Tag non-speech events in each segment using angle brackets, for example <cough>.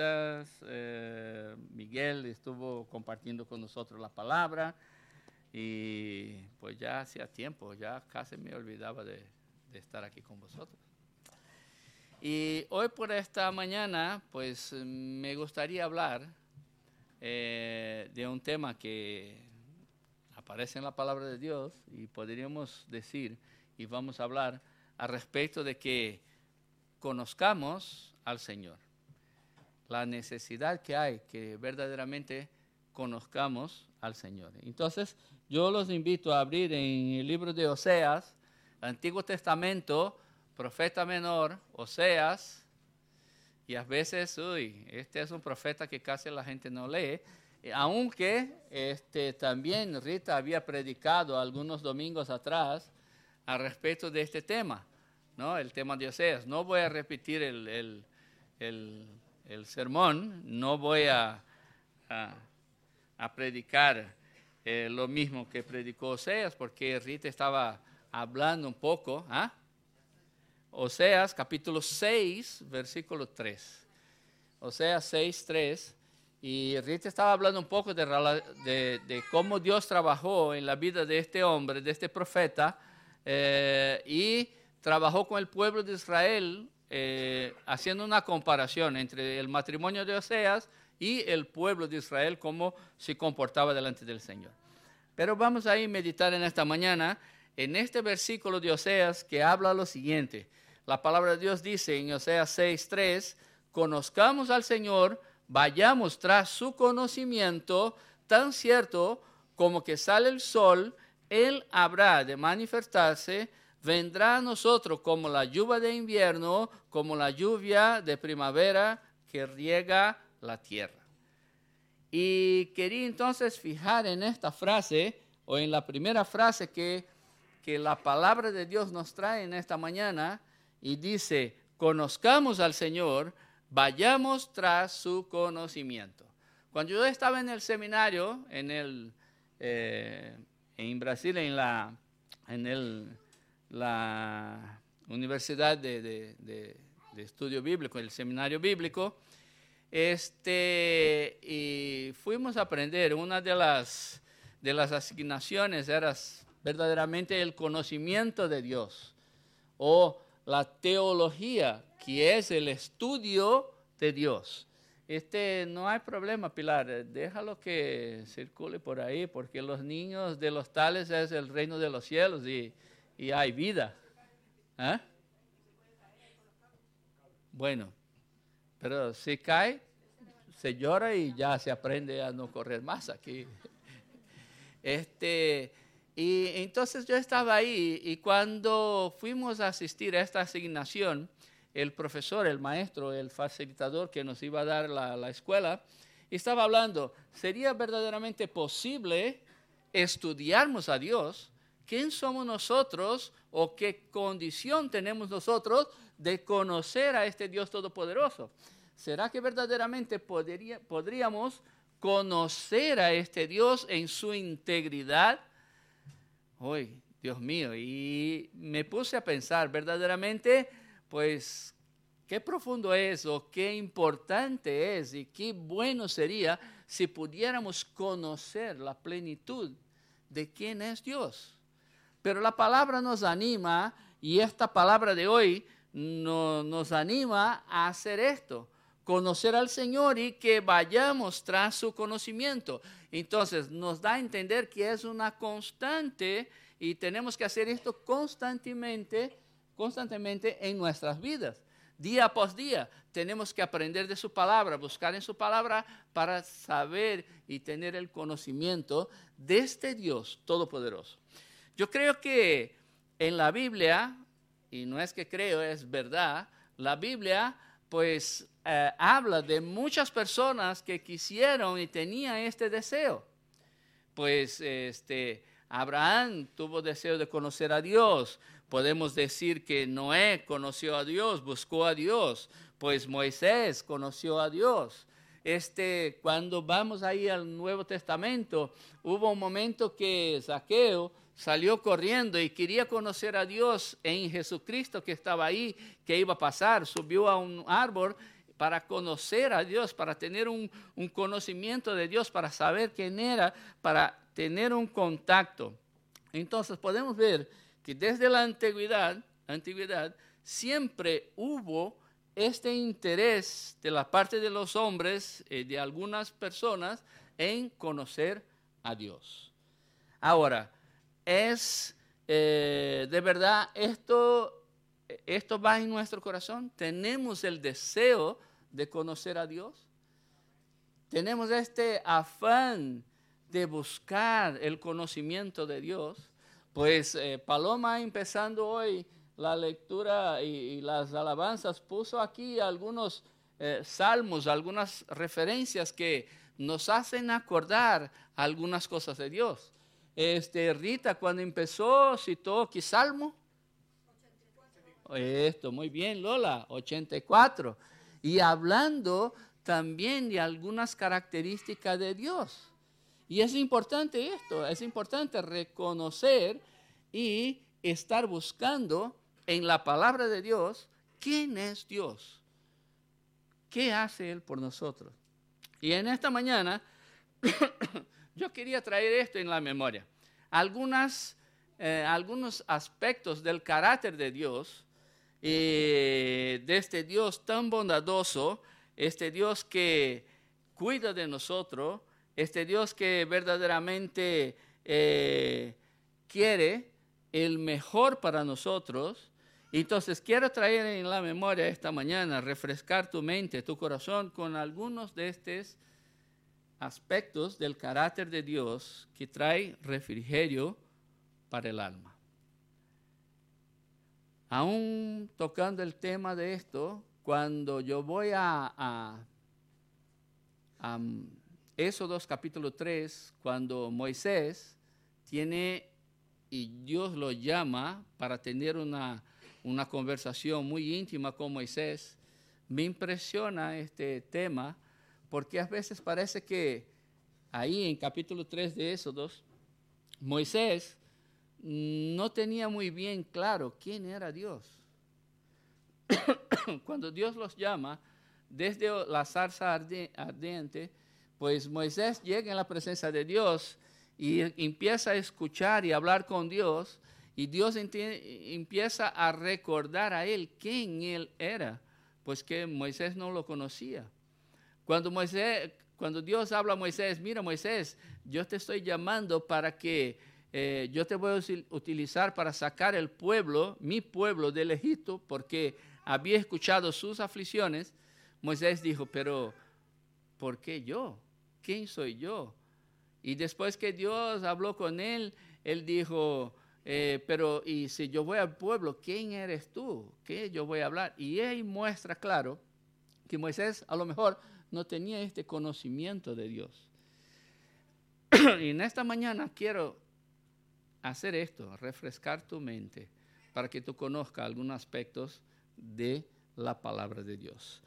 Eh, Miguel estuvo compartiendo con nosotros la palabra y pues ya hacía tiempo, ya casi me olvidaba de, estar aquí con vosotros. Y hoy por esta mañana, pues me gustaría hablar eh, de un tema que aparece en la palabra de Dios y podríamos decir, y vamos a hablar al respecto de que conozcamos al Señor. La necesidad que hay que verdaderamente conozcamos al Señor. Entonces, yo los invito a abrir en el libro de Oseas, Antiguo Testamento, profeta menor, Oseas, y a veces, uy, este es un profeta que casi la gente no lee, aunque este, también Rita había predicado algunos domingos atrás al respecto de este tema, ¿no? el tema de Oseas. No voy a repetir el, sermón, no voy a, a, predicar eh, lo mismo que predicó Oseas, porque Rita estaba hablando un poco. ¿ah? Oseas capítulo 6, versículo 3. Oseas 6, 3. Y Rita estaba hablando un poco de, de, cómo Dios trabajó en la vida de este hombre, de este profeta, eh, y trabajó con el pueblo de Israel eh, haciendo una comparación entre el matrimonio de Oseas y el pueblo de Israel, cómo se comportaba delante del Señor. Pero vamos a ir meditar en esta mañana en este versículo de Oseas que habla lo siguiente. La palabra de Dios dice en Oseas 6:3, conozcamos al Señor, vayamos tras su conocimiento, tan cierto como que sale el sol, Él habrá de manifestarse, vendrá a nosotros como la lluvia de invierno, como la lluvia de primavera que riega la tierra. Y quería entonces fijar en esta frase, o en la primera frase que, que la palabra de Dios nos trae en esta mañana, y dice, conozcamos al Señor, vayamos tras su conocimiento. Cuando yo estaba en el seminario, en, el, eh, en Brasil, en la, en el, la Universidad de, de, Estudio Bíblico, el Seminario Bíblico, este, y fuimos a aprender, una de las, de las asignaciones era verdaderamente el conocimiento de Dios, o la teología, que es el estudio de Dios. Este, no hay problema, Pilar, déjalo que circule por ahí, porque los niños de los tales es el reino de los cielos y, hay vida. ¿Ah? Bueno, pero si cae, se llora y ya se aprende a no correr más aquí. <laughs> Este, y entonces yo estaba ahí y cuando fuimos a asistir a esta asignación, el profesor, el maestro, el facilitador que nos iba a dar la, la escuela, estaba hablando, ¿sería verdaderamente posible estudiarnos a Dios? ¿Quién somos nosotros o qué condición tenemos nosotros de conocer a este Dios Todopoderoso? ¿Será que verdaderamente podría, podríamos conocer a este Dios en su integridad? Hoy, Dios mío, y me puse a pensar verdaderamente, pues, qué profundo es o qué importante es y qué bueno sería si pudiéramos conocer la plenitud de quién es Dios. Pero la palabra nos anima y esta palabra de hoy no, nos anima a hacer esto, conocer al Señor y que vayamos tras su conocimiento. Entonces nos da a entender que es una constante y tenemos que hacer esto constantemente, constantemente en nuestras vidas. Día por día tenemos que aprender de su palabra, buscar en su palabra para saber y tener el conocimiento de este Dios todopoderoso. Yo creo que en la Biblia, y no es que creo, es verdad, la Biblia pues eh, habla de muchas personas que quisieron y tenían este deseo. Pues este, Abraham tuvo deseo de conocer a Dios. Podemos decir que Noé conoció a Dios, buscó a Dios. Pues Moisés conoció a Dios. Este, cuando vamos ahí al Nuevo Testamento, hubo un momento que Saqueo salió corriendo y quería conocer a Dios en Jesucristo que estaba ahí, que iba a pasar, subió a un árbol para conocer a Dios, para tener un, conocimiento de Dios, para saber quién era, para tener un contacto. Entonces podemos ver que desde la antigüedad, antigüedad siempre hubo este interés de la parte de los hombres, eh, de algunas personas, en conocer a Dios. Ahora, es eh, de verdad esto esto va en nuestro corazón. Tenemos el deseo de conocer a Dios. Tenemos este afán de buscar el conocimiento de Dios. Pues eh, Paloma, empezando hoy la lectura y, las alabanzas, puso aquí algunos eh, salmos, algunas referencias que nos hacen acordar algunas cosas de Dios. Este, Rita, cuando empezó, citó aquí salmo esto, muy bien, Lola, 84. Y hablando también de algunas características de Dios. Y es importante esto, es importante reconocer y estar buscando en la palabra de Dios quién es Dios, qué hace Él por nosotros. Y en esta mañana <coughs> yo quería traer esto en la memoria. Eh, algunos aspectos del carácter de Dios de este Dios tan bondadoso, este Dios que cuida de nosotros, este Dios que verdaderamente eh, quiere el mejor para nosotros. Entonces quiero traer en la memoria esta mañana, refrescar tu mente, tu corazón con algunos de estos aspectos del carácter de Dios que trae refrigerio para el alma. Aún tocando el tema de esto, cuando yo voy a, a, a capítulo 3, cuando Moisés tiene y Dios lo llama para tener una, una conversación muy íntima con Moisés, me impresiona este tema porque a veces parece que ahí en capítulo 3 de Éxodos, Moisés no tenía muy bien claro quién era Dios. <coughs> Cuando Dios los llama desde la zarza ardiente, pues Moisés llega en la presencia de Dios y empieza a escuchar y hablar con Dios y Dios empieza a recordar a él quién él era, pues que Moisés no lo conocía. Cuando Moisés, cuando Dios habla a Moisés, mira Moisés, yo te estoy llamando para que eh, yo te voy a utilizar para sacar el pueblo, mi pueblo del Egipto, porque había escuchado sus aflicciones, Moisés dijo, pero ¿por qué yo? ¿Quién soy yo? Y después que Dios habló con él, él dijo, eh, pero y si yo voy al pueblo, ¿quién eres tú? ¿Qué yo voy a hablar? Y él muestra claro que Moisés a lo mejor no tenía este conocimiento de Dios. <clears throat> y en esta mañana quiero hacer esto, refrescar tu mente para que tú conozcas algunos aspectos de la palabra de Dios.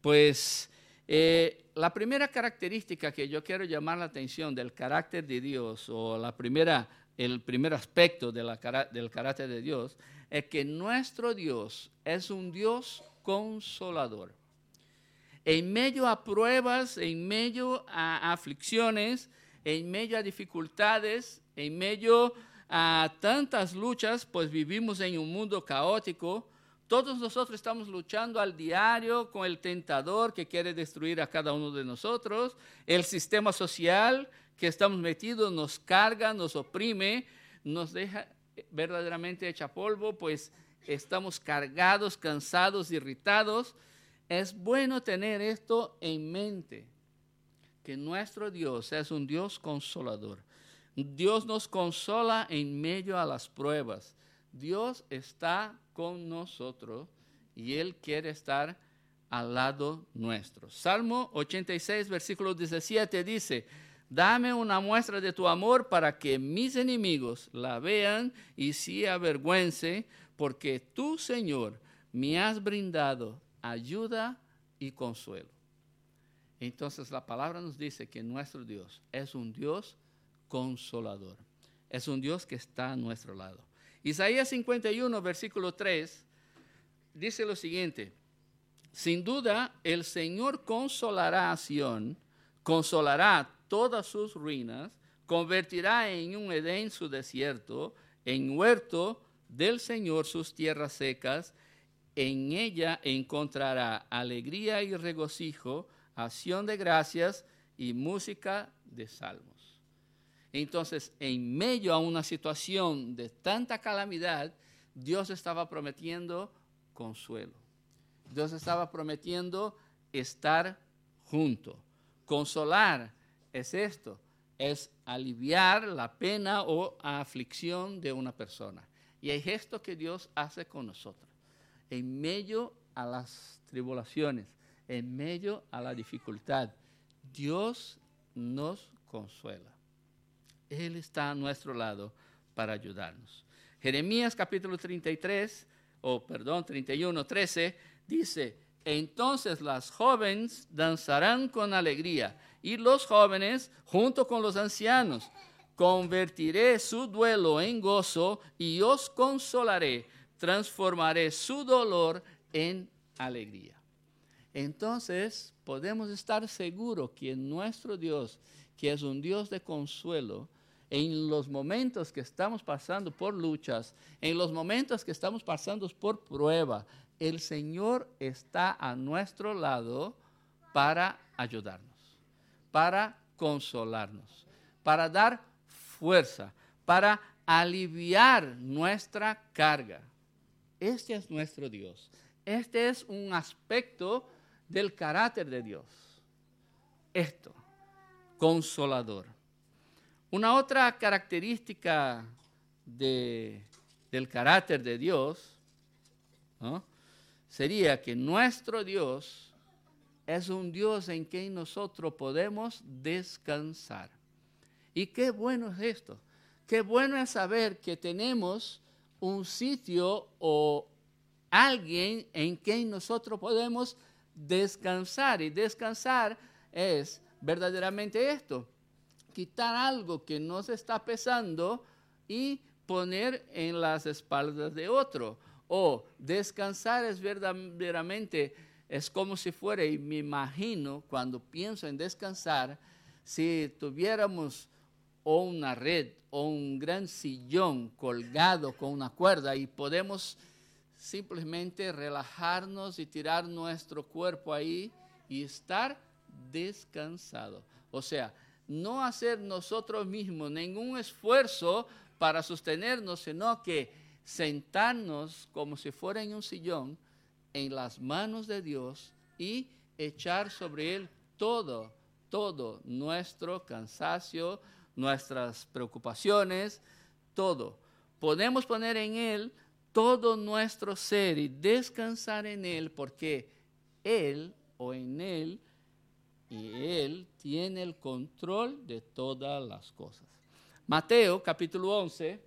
Pues eh, la primera característica que yo quiero llamar la atención del carácter de Dios o la primera, el primer aspecto del carácter de Dios es que nuestro Dios es un Dios consolador. En medio a pruebas, en medio a aflicciones, en medio a dificultades, en medio a tantas luchas, pues vivimos en un mundo caótico. Todos nosotros estamos luchando al diario con el tentador que quiere destruir a cada uno de nosotros. El sistema social que estamos metidos nos carga, nos oprime, nos deja verdaderamente hecha polvo, pues estamos cargados, cansados, irritados. Es bueno tener esto en mente, que nuestro Dios es un Dios consolador. Dios nos consola en medio a las pruebas. Dios está con nosotros y Él quiere estar al lado nuestro. Salmo 86, versículo 17 dice, dame una muestra de tu amor para que mis enemigos la vean y se avergüence, porque tú, Señor, me has brindado ayuda y consuelo. Entonces la palabra nos dice que nuestro Dios es un Dios consolador. Es un Dios que está a nuestro lado. Isaías 51, versículo 3, dice lo siguiente, sin duda, el Señor consolará a Sión, consolará todas sus ruinas, convertirá en un Edén su desierto, en huerto del Señor sus tierras secas, en ella encontrará alegría y regocijo, acción de gracias y música de salmos. Entonces, en medio a una situación de tanta calamidad, Dios estaba prometiendo consuelo. Dios estaba prometiendo estar junto. Consolar es esto, es aliviar la pena o aflicción de una persona. Y es esto que Dios hace con nosotros. En medio a las tribulaciones, en medio a la dificultad, Dios nos consuela. Él está a nuestro lado para ayudarnos. Jeremías capítulo 33, o perdón, 31, 13, dice, entonces las jóvenes danzarán con alegría y los jóvenes junto con los ancianos. Convertiré su duelo en gozo y os consolaré. Transformaré su dolor en alegría. Entonces podemos estar seguros que nuestro Dios, que es un Dios de consuelo, en los momentos que estamos pasando por luchas, en los momentos que estamos pasando por prueba, el Señor está a nuestro lado para ayudarnos para consolarnos, para dar fuerza, para aliviar nuestra carga. Este es nuestro Dios. Este es un aspecto del carácter de Dios. Esto, consolador. Una otra característica del carácter de Dios sería que nuestro Dios es un Dios en quien nosotros podemos descansar. Y qué bueno es esto. Qué bueno es saber que tenemos un sitio o alguien en quien nosotros podemos descansar. Y descansar es verdaderamente esto. Quitar algo que nos está pesando y poner en las espaldas de otro. O descansar es verdaderamente es como si fuera, y me imagino cuando pienso en descansar, si tuviéramos o una red o un gran sillón colgado con una cuerda y podemos simplemente relajarnos y tirar nuestro cuerpo ahí y estar descansado. O sea, no hacer nosotros mismos ningún esfuerzo para sostenernos, sino que sentarnos como si fuera en un sillón en las manos de Dios y echar sobre Él todo, todo nuestro cansancio, nuestras preocupaciones, todo. Podemos poner en Él todo nuestro ser y descansar en Él porque Él o en Él y Él tiene el control de todas las cosas. Mateo capítulo 11,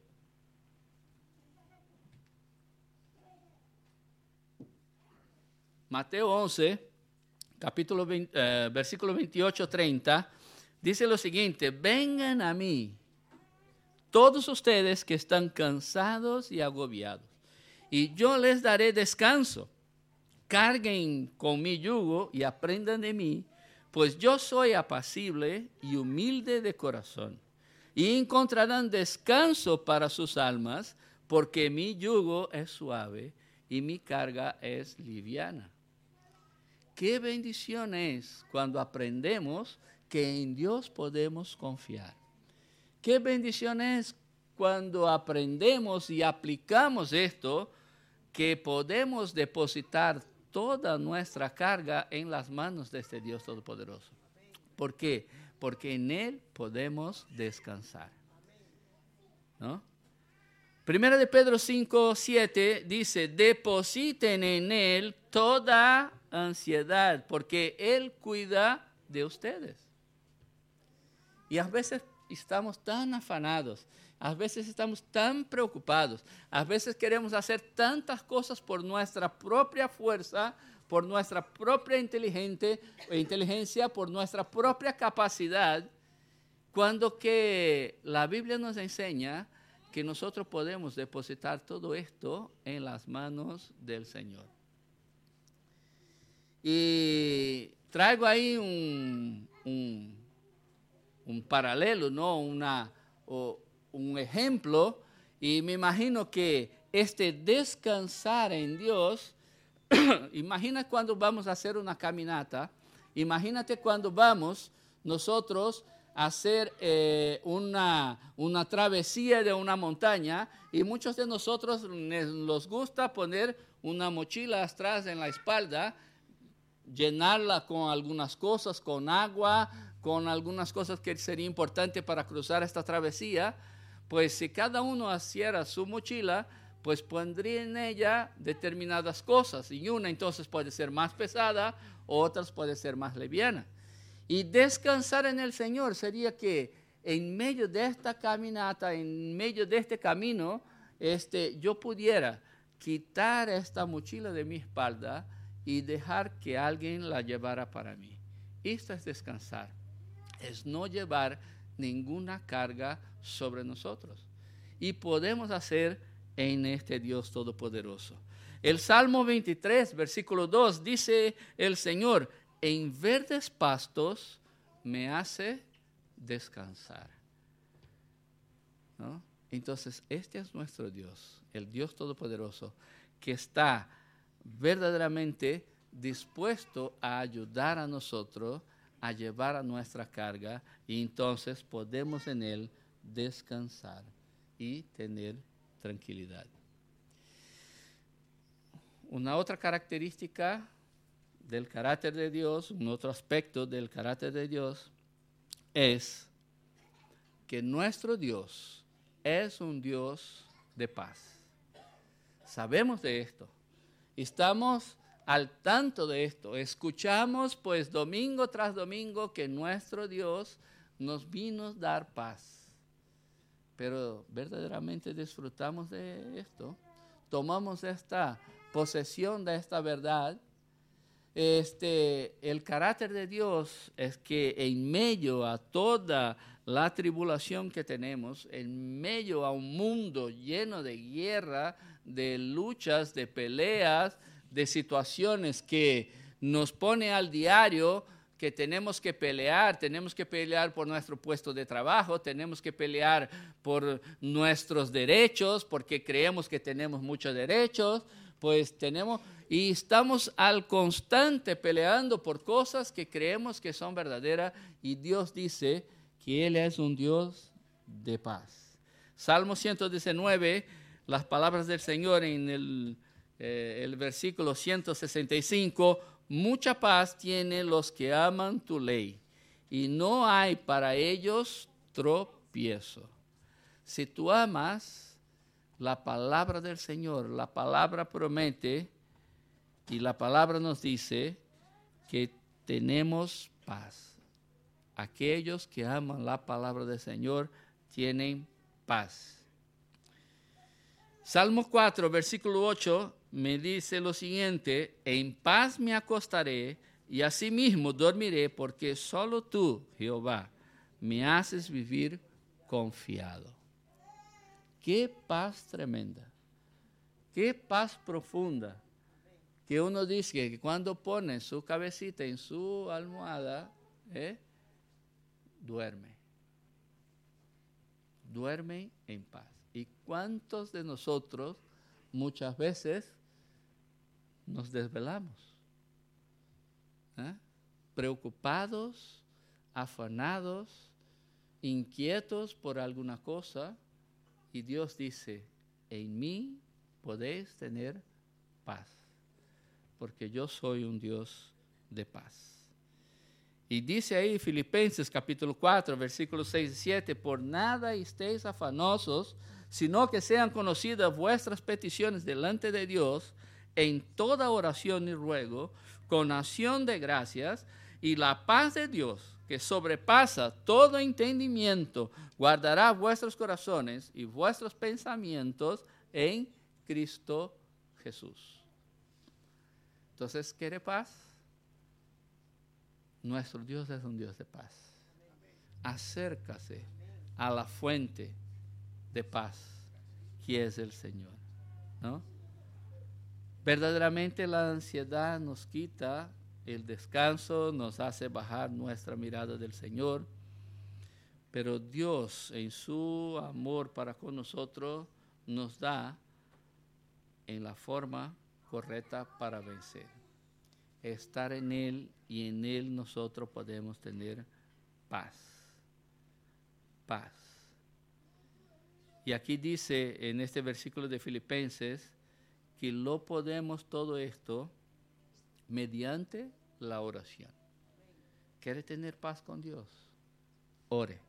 Mateo 11, capítulo eh, versículo 28, 30, dice lo siguiente, vengan a mí todos ustedes que están cansados y agobiados, y yo les daré descanso. Carguen con mi yugo y aprendan de mí, pues yo soy apacible y humilde de corazón, y encontrarán descanso para sus almas, porque mi yugo es suave y mi carga es liviana. Qué bendición es cuando aprendemos que en Dios podemos confiar. Qué bendición es cuando aprendemos y aplicamos esto, que podemos depositar toda nuestra carga en las manos de este Dios Todopoderoso. ¿Por qué? Porque en Él podemos descansar. Primera de Pedro 5, 7 dice, depositen en Él toda ansiedad, porque Él cuida de ustedes. Y a veces estamos tan afanados, a veces estamos tan preocupados, a veces queremos hacer tantas cosas por nuestra propia fuerza, por nuestra propia inteligencia, por nuestra propia capacidad, cuando que la Biblia nos enseña que nosotros podemos depositar todo esto en las manos del Señor. Y traigo ahí un, un, paralelo, ¿no? Una, un ejemplo, y me imagino que este descansar en Dios, <clears throat> imagina cuando vamos a hacer una caminata, imagínate cuando vamos nosotros a hacer eh, una, una travesía de una montaña y muchos de nosotros nos gusta poner una mochila atrás en la espalda, llenarla con algunas cosas, con agua, con algunas cosas que sería importante para cruzar esta travesía, pues si cada uno hiciera su mochila, pues pondría en ella determinadas cosas y una entonces puede ser más pesada, otras puede ser más liviana. Y descansar en el Señor sería que en medio de esta caminata, en medio de este camino, este, yo pudiera quitar esta mochila de mi espalda y dejar que alguien la llevara para mí. Esto es descansar, es no llevar ninguna carga sobre nosotros. Y podemos hacer en este Dios Todopoderoso. El Salmo 23, versículo 2, dice el Señor, en verdes pastos me hace descansar. Entonces, este es nuestro Dios, el Dios Todopoderoso, que está verdaderamente dispuesto a ayudar a nosotros a llevar a nuestra carga y entonces podemos en Él descansar y tener tranquilidad. Una otra característica del carácter de Dios, un otro aspecto del carácter de Dios, es que nuestro Dios es un Dios de paz. Sabemos de esto. Estamos al tanto de esto. Escuchamos pues domingo tras domingo que nuestro Dios nos vino a dar paz. Pero verdaderamente disfrutamos de esto, tomamos esta posesión de esta verdad, este, el carácter de Dios es que en medio a toda la tribulación que tenemos, en medio a un mundo lleno de guerra, de luchas, de peleas, de situaciones que nos pone al diario, que tenemos que pelear, tenemos que pelear por nuestro puesto de trabajo, tenemos que pelear por nuestros derechos, porque creemos que tenemos muchos derechos, pues tenemos, y estamos al constante peleando por cosas que creemos que son verdaderas, y Dios dice que Él es un Dios de paz. Salmo 119, las palabras del Señor en el, eh, el versículo 165, mucha paz tienen los que aman tu ley, y no hay para ellos tropiezo. Si tú amas la palabra del Señor, la palabra promete, y la palabra nos dice que tenemos paz. Aquellos que aman la palabra del Señor tienen paz. Salmo 4, versículo 8 me dice lo siguiente, en paz me acostaré y asimismo dormiré porque solo tú, Jehová, me haces vivir confiado. Qué paz tremenda, qué paz profunda, que uno dice que cuando pone su cabecita en su almohada, ¿eh? duerme, duerme en paz. ¿Y cuántos de nosotros muchas veces nos desvelamos. ¿eh? Preocupados, afanados, inquietos por alguna cosa. Y Dios dice, en mí podéis tener paz, porque yo soy un Dios de paz. Y dice ahí Filipenses capítulo 4, versículos 6 y 7, por nada estéis afanosos, sino que sean conocidas vuestras peticiones delante de Dios en toda oración y ruego, con acción de gracias, y la paz de Dios, que sobrepasa todo entendimiento, guardará vuestros corazones y vuestros pensamientos en Cristo Jesús. Entonces, ¿quiere paz? Nuestro Dios es un Dios de paz. Acércase a la fuente de paz, que es el Señor. ¿No? Verdaderamente la ansiedad nos quita el descanso nos hace bajar nuestra mirada del Señor, pero Dios en su amor para con nosotros nos da en la forma correcta para vencer. Estar en Él y en Él nosotros podemos tener paz. Paz. Y aquí dice en este versículo de Filipenses que lo podemos todo esto mediante la oración. ¿Quiere tener paz con Dios? Ore.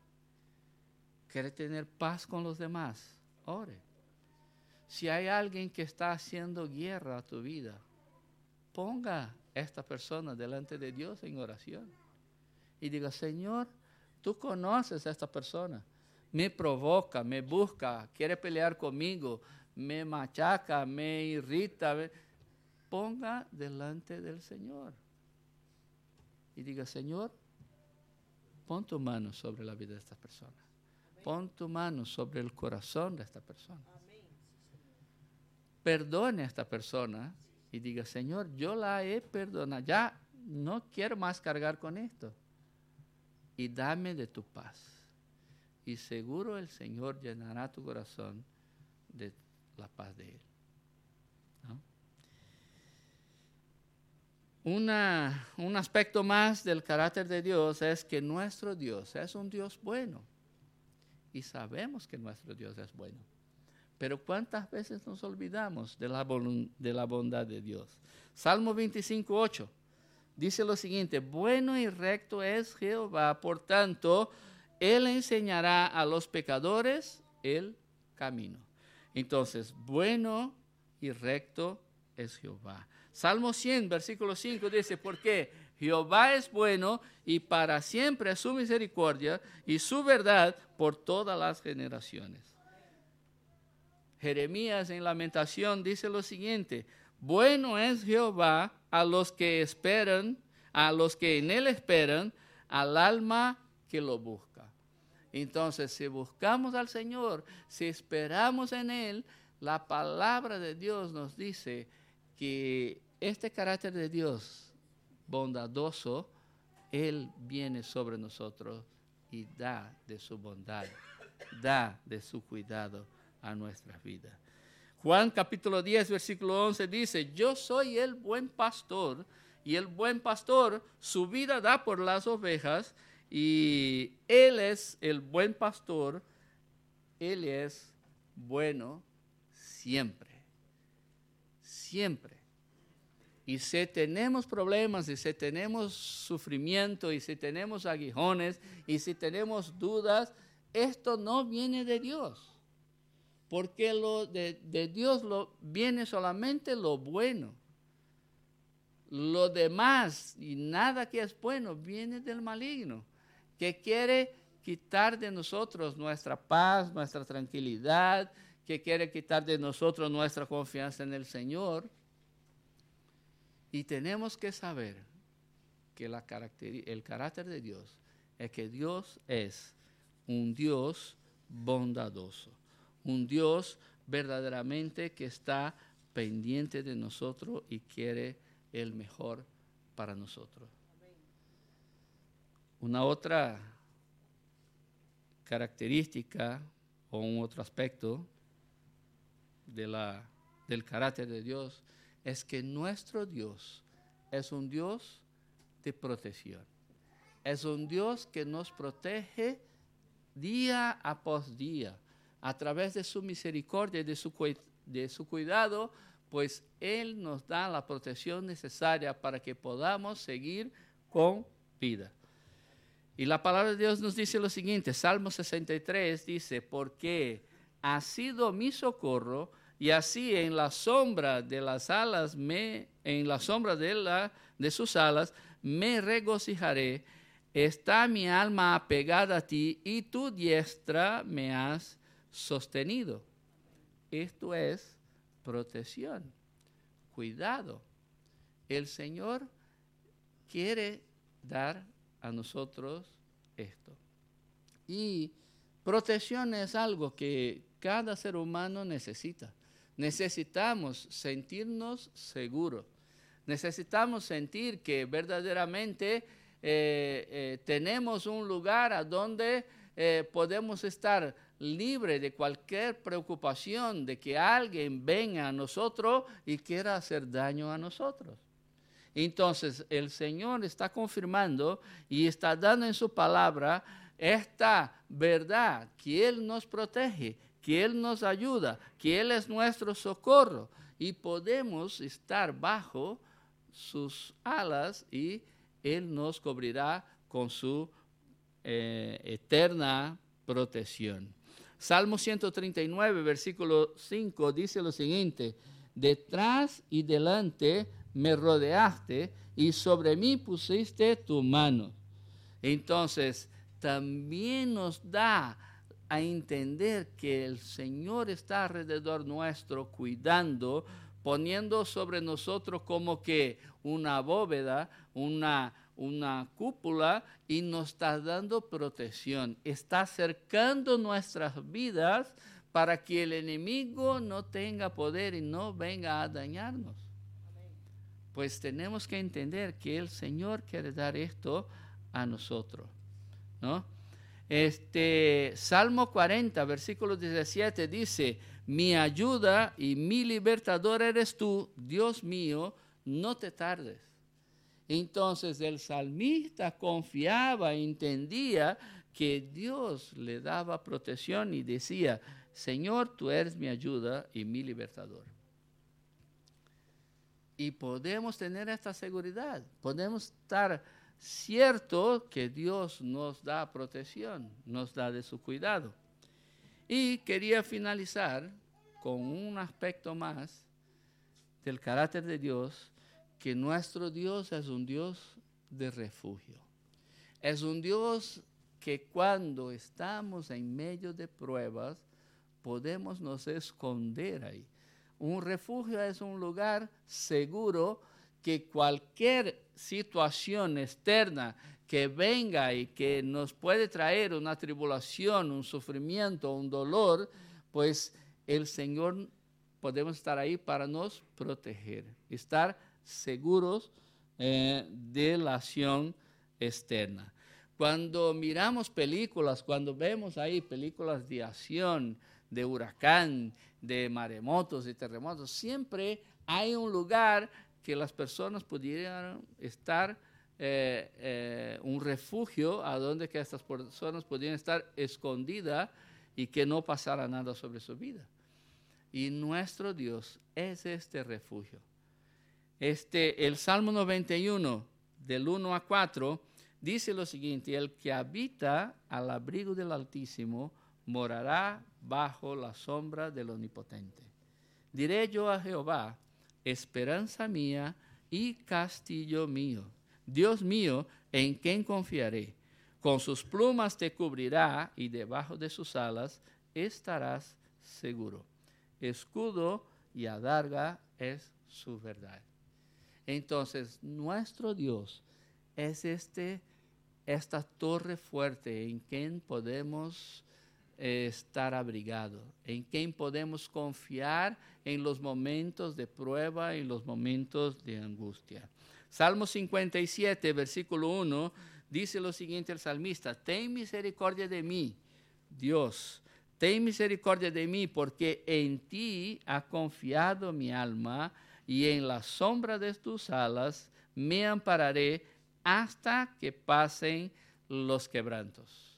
¿Quiere tener paz con los demás? Ore. Si hay alguien que está haciendo guerra a tu vida, ponga esta persona delante de Dios en oración. Y diga, Señor, tú conoces a esta persona. Me provoca, me busca, quiere pelear conmigo, me machaca, me irrita. Ponga delante del Señor. Y diga, Señor, pon tu mano sobre la vida de esta persona. Pon tu mano sobre el corazón de esta persona. Perdone a esta persona y diga, Señor, yo la he perdonado, ya no quiero más cargar con esto. Y dame de tu paz. Y seguro el Señor llenará tu corazón de la paz de Él. Un aspecto más del carácter de Dios es que nuestro Dios es un Dios bueno. Y sabemos que nuestro Dios es bueno. Pero ¿cuántas veces nos olvidamos de la, de la bondad de Dios? Salmo 25, 8 dice lo siguiente, bueno y recto es Jehová, por tanto, Él enseñará a los pecadores el camino. Entonces, bueno y recto es Jehová. Salmo 100, versículo 5 dice, porque Jehová es bueno y para siempre es su misericordia y su verdad por todas las generaciones. Jeremías en lamentación dice lo siguiente, bueno es Jehová a los que esperan, a los que en él esperan, al alma que lo busca. Entonces, si buscamos al Señor, si esperamos en Él, la palabra de Dios nos dice que este carácter de Dios bondadoso, Él viene sobre nosotros y da de su bondad, da de su cuidado a nuestras vidas. Juan capítulo 10, versículo 11 dice, yo soy el buen pastor y el buen pastor su vida da por las ovejas y él es el buen pastor, él es bueno siempre, siempre. Y si tenemos problemas, y si tenemos sufrimiento, y si tenemos aguijones, y si tenemos dudas, esto no viene de Dios porque lo de, Dios lo, viene solamente lo bueno. Lo demás y nada que es bueno viene del maligno, que quiere quitar de nosotros nuestra paz, nuestra tranquilidad, que quiere quitar de nosotros nuestra confianza en el Señor. Y tenemos que saber que el carácter de Dios es que Dios es un Dios bondadoso un Dios verdaderamente que está pendiente de nosotros y quiere el mejor para nosotros. Una otra característica o un otro aspecto de la, del carácter de Dios es que nuestro Dios es un Dios de protección. Es un Dios que nos protege día a día a través de su misericordia y de su, de su cuidado, pues Él nos da la protección necesaria para que podamos seguir con vida. Y la palabra de Dios nos dice lo siguiente, Salmo 63 dice, porque ha sido mi socorro y así en la sombra de las alas me en la sombra de la de sus alas me regocijaré. Está mi alma apegada a ti y tu diestra me has sostenido. Esto es protección, cuidado. El Señor quiere dar a nosotros esto. Y protección es algo que cada ser humano necesita. Necesitamos sentirnos seguros. Necesitamos sentir que verdaderamente eh, eh, tenemos un lugar a donde eh, podemos estar libres de cualquier preocupación de que alguien venga a nosotros y quiera hacer daño a nosotros. Entonces el Señor está confirmando y está dando en su palabra esta verdad, que Él nos protege, que Él nos ayuda, que Él es nuestro socorro y podemos estar bajo sus alas y Él nos cubrirá con su eh, eterna protección. Salmo 139, versículo 5 dice lo siguiente, detrás y delante me rodeaste y sobre mí pusiste tu mano. Entonces, también nos da a entender que el Señor está alrededor nuestro cuidando, poniendo sobre nosotros como que una bóveda, una, una cúpula y nos está dando protección. Está acercando nuestras vidas para que el enemigo no tenga poder y no venga a dañarnos. Pues tenemos que entender que el Señor quiere dar esto a nosotros. ¿no? Este, Salmo 40, versículo 17 dice, mi ayuda y mi libertador eres tú, Dios mío, no te tardes. Entonces el salmista confiaba, entendía que Dios le daba protección y decía, Señor, tú eres mi ayuda y mi libertador. Y podemos tener esta seguridad, podemos estar cierto que Dios nos da protección, nos da de su cuidado. Y quería finalizar con un aspecto más del carácter de Dios, que nuestro Dios es un Dios de refugio. Es un Dios que cuando estamos en medio de pruebas, podemos nos esconder ahí. Un refugio es un lugar seguro que cualquier situación externa que venga y que nos puede traer una tribulación, un sufrimiento, un dolor, pues el Señor podemos estar ahí para nos proteger, estar seguros eh, de la acción externa. Cuando miramos películas, cuando vemos ahí películas de acción, de huracán, de maremotos y terremotos, siempre hay un lugar que las personas pudieran estar, eh, eh, un refugio a donde que estas personas pudieran estar escondidas y que no pasara nada sobre su vida. Y nuestro Dios es este refugio. Este, el Salmo 91, del 1 a 4, dice lo siguiente, el que habita al abrigo del Altísimo morará bajo la sombra del Omnipotente. Diré yo a Jehová, esperanza mía y castillo mío. Dios mío, en quien confiaré. Con sus plumas te cubrirá y debajo de sus alas estarás seguro. Escudo y adarga es su verdad. Entonces, nuestro Dios es este, esta torre fuerte en quien podemos estar abrigado, en quien podemos confiar en los momentos de prueba y los momentos de angustia. Salmo 57, versículo 1, dice lo siguiente el salmista, ten misericordia de mí, Dios, ten misericordia de mí, porque en ti ha confiado mi alma y en la sombra de tus alas me ampararé hasta que pasen los quebrantos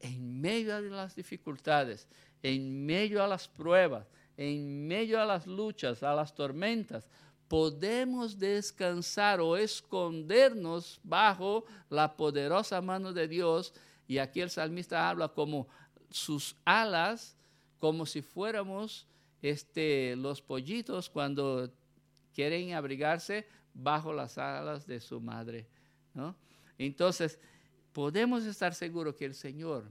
en medio de las dificultades, en medio a las pruebas, en medio a las luchas, a las tormentas, podemos descansar o escondernos bajo la poderosa mano de Dios. Y aquí el salmista habla como sus alas, como si fuéramos este, los pollitos cuando quieren abrigarse bajo las alas de su madre. Entonces, podemos estar seguros que el Señor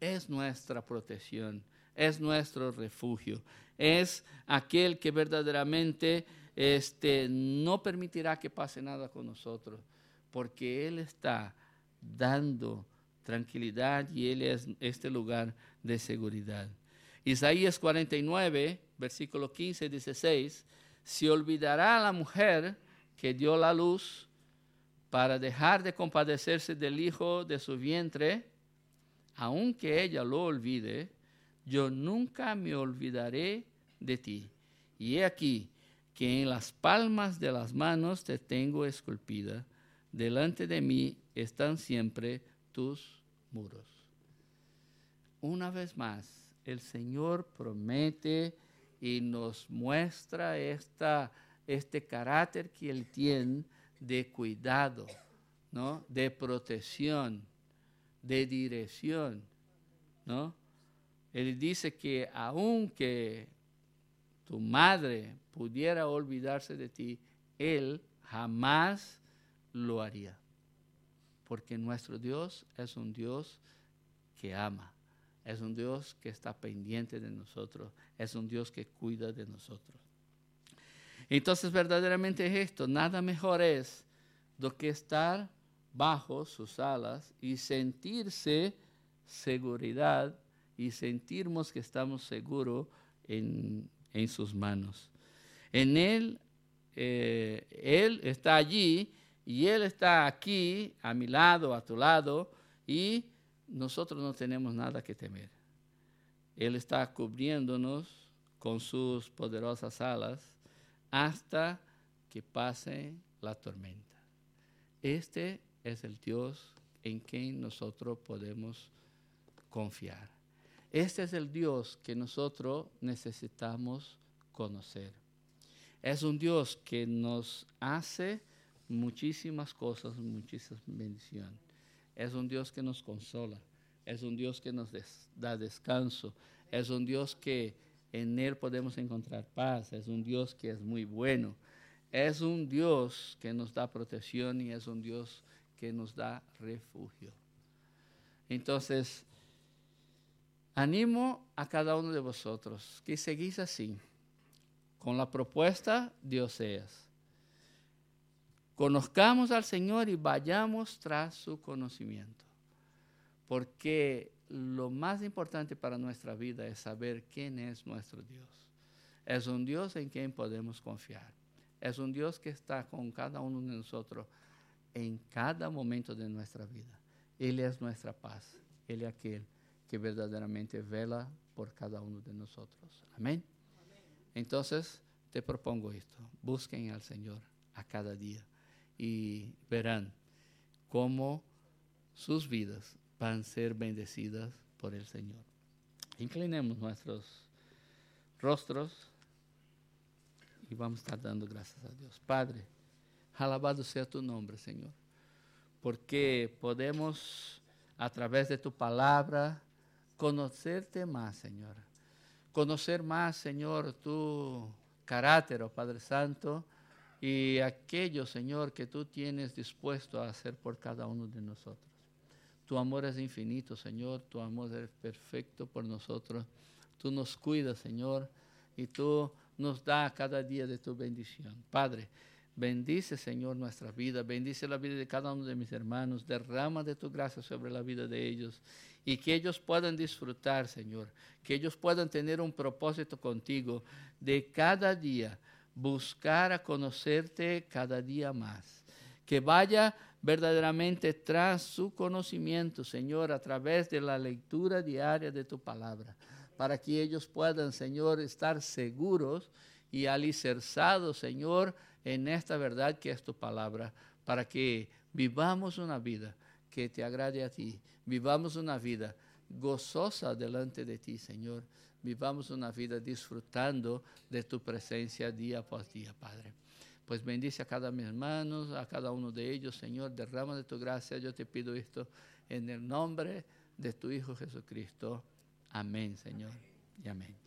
es nuestra protección, es nuestro refugio, es aquel que verdaderamente este, no permitirá que pase nada con nosotros, porque Él está dando tranquilidad y Él es este lugar de seguridad. Isaías 49, versículo 15 y 16, se olvidará la mujer que dio la luz para dejar de compadecerse del hijo de su vientre, aunque ella lo olvide, yo nunca me olvidaré de ti. Y he aquí que en las palmas de las manos te tengo esculpida, delante de mí están siempre tus muros. Una vez más, el Señor promete y nos muestra esta, este carácter que Él tiene de cuidado, ¿no? de protección, de dirección. ¿no? Él dice que aunque tu madre pudiera olvidarse de ti, Él jamás lo haría. Porque nuestro Dios es un Dios que ama, es un Dios que está pendiente de nosotros, es un Dios que cuida de nosotros. Entonces verdaderamente es esto, nada mejor es do que estar bajo sus alas y sentirse seguridad y sentirnos que estamos seguros en, en sus manos. En Él, eh, Él está allí y Él está aquí, a mi lado, a tu lado, y nosotros no tenemos nada que temer. Él está cubriéndonos con sus poderosas alas hasta que pase la tormenta. Este es el Dios en quien nosotros podemos confiar. Este es el Dios que nosotros necesitamos conocer. Es un Dios que nos hace muchísimas cosas, muchísimas bendiciones. Es un Dios que nos consola. Es un Dios que nos da descanso. Es un Dios que en Él podemos encontrar paz. Es un Dios que es muy bueno. Es un Dios que nos da protección y es un Dios que nos da refugio. Entonces, Animo a cada uno de vosotros que seguís así, con la propuesta de Oseas. Conozcamos al Señor y vayamos tras su conocimiento, porque lo más importante para nuestra vida es saber quién es nuestro Dios. Es un Dios en quien podemos confiar. Es un Dios que está con cada uno de nosotros en cada momento de nuestra vida. Él es nuestra paz. Él es aquel que verdaderamente vela por cada uno de nosotros. Amén. Entonces, te propongo esto. Busquen al Señor a cada día y verán cómo sus vidas van a ser bendecidas por el Señor. Inclinemos nuestros rostros y vamos a estar dando gracias a Dios. Padre, alabado sea tu nombre, Señor, porque podemos a través de tu palabra conocerte más, Señor. Conocer más, Señor, tu carácter, oh Padre Santo, y aquello, Señor, que tú tienes dispuesto a hacer por cada uno de nosotros. Tu amor es infinito, Señor, tu amor es perfecto por nosotros. Tú nos cuidas, Señor, y tú nos das cada día de tu bendición. Padre, bendice, Señor, nuestra vida, bendice la vida de cada uno de mis hermanos, derrama de tu gracia sobre la vida de ellos y que ellos puedan disfrutar, Señor, que ellos puedan tener un propósito contigo de cada día buscar a conocerte cada día más. Que vaya verdaderamente tras su conocimiento, Señor, a través de la lectura diaria de tu palabra, para que ellos puedan, Señor, estar seguros y alicerzados, Señor, en esta verdad que es tu palabra, para que vivamos una vida que te agrade a ti. Vivamos una vida gozosa delante de ti, Señor. Vivamos una vida disfrutando de tu presencia día por día, Padre. Pues bendice a cada mis hermanos, a cada uno de ellos, Señor. Derrama de tu gracia. Yo te pido esto en el nombre de tu Hijo Jesucristo. Amén, Señor. Y amén.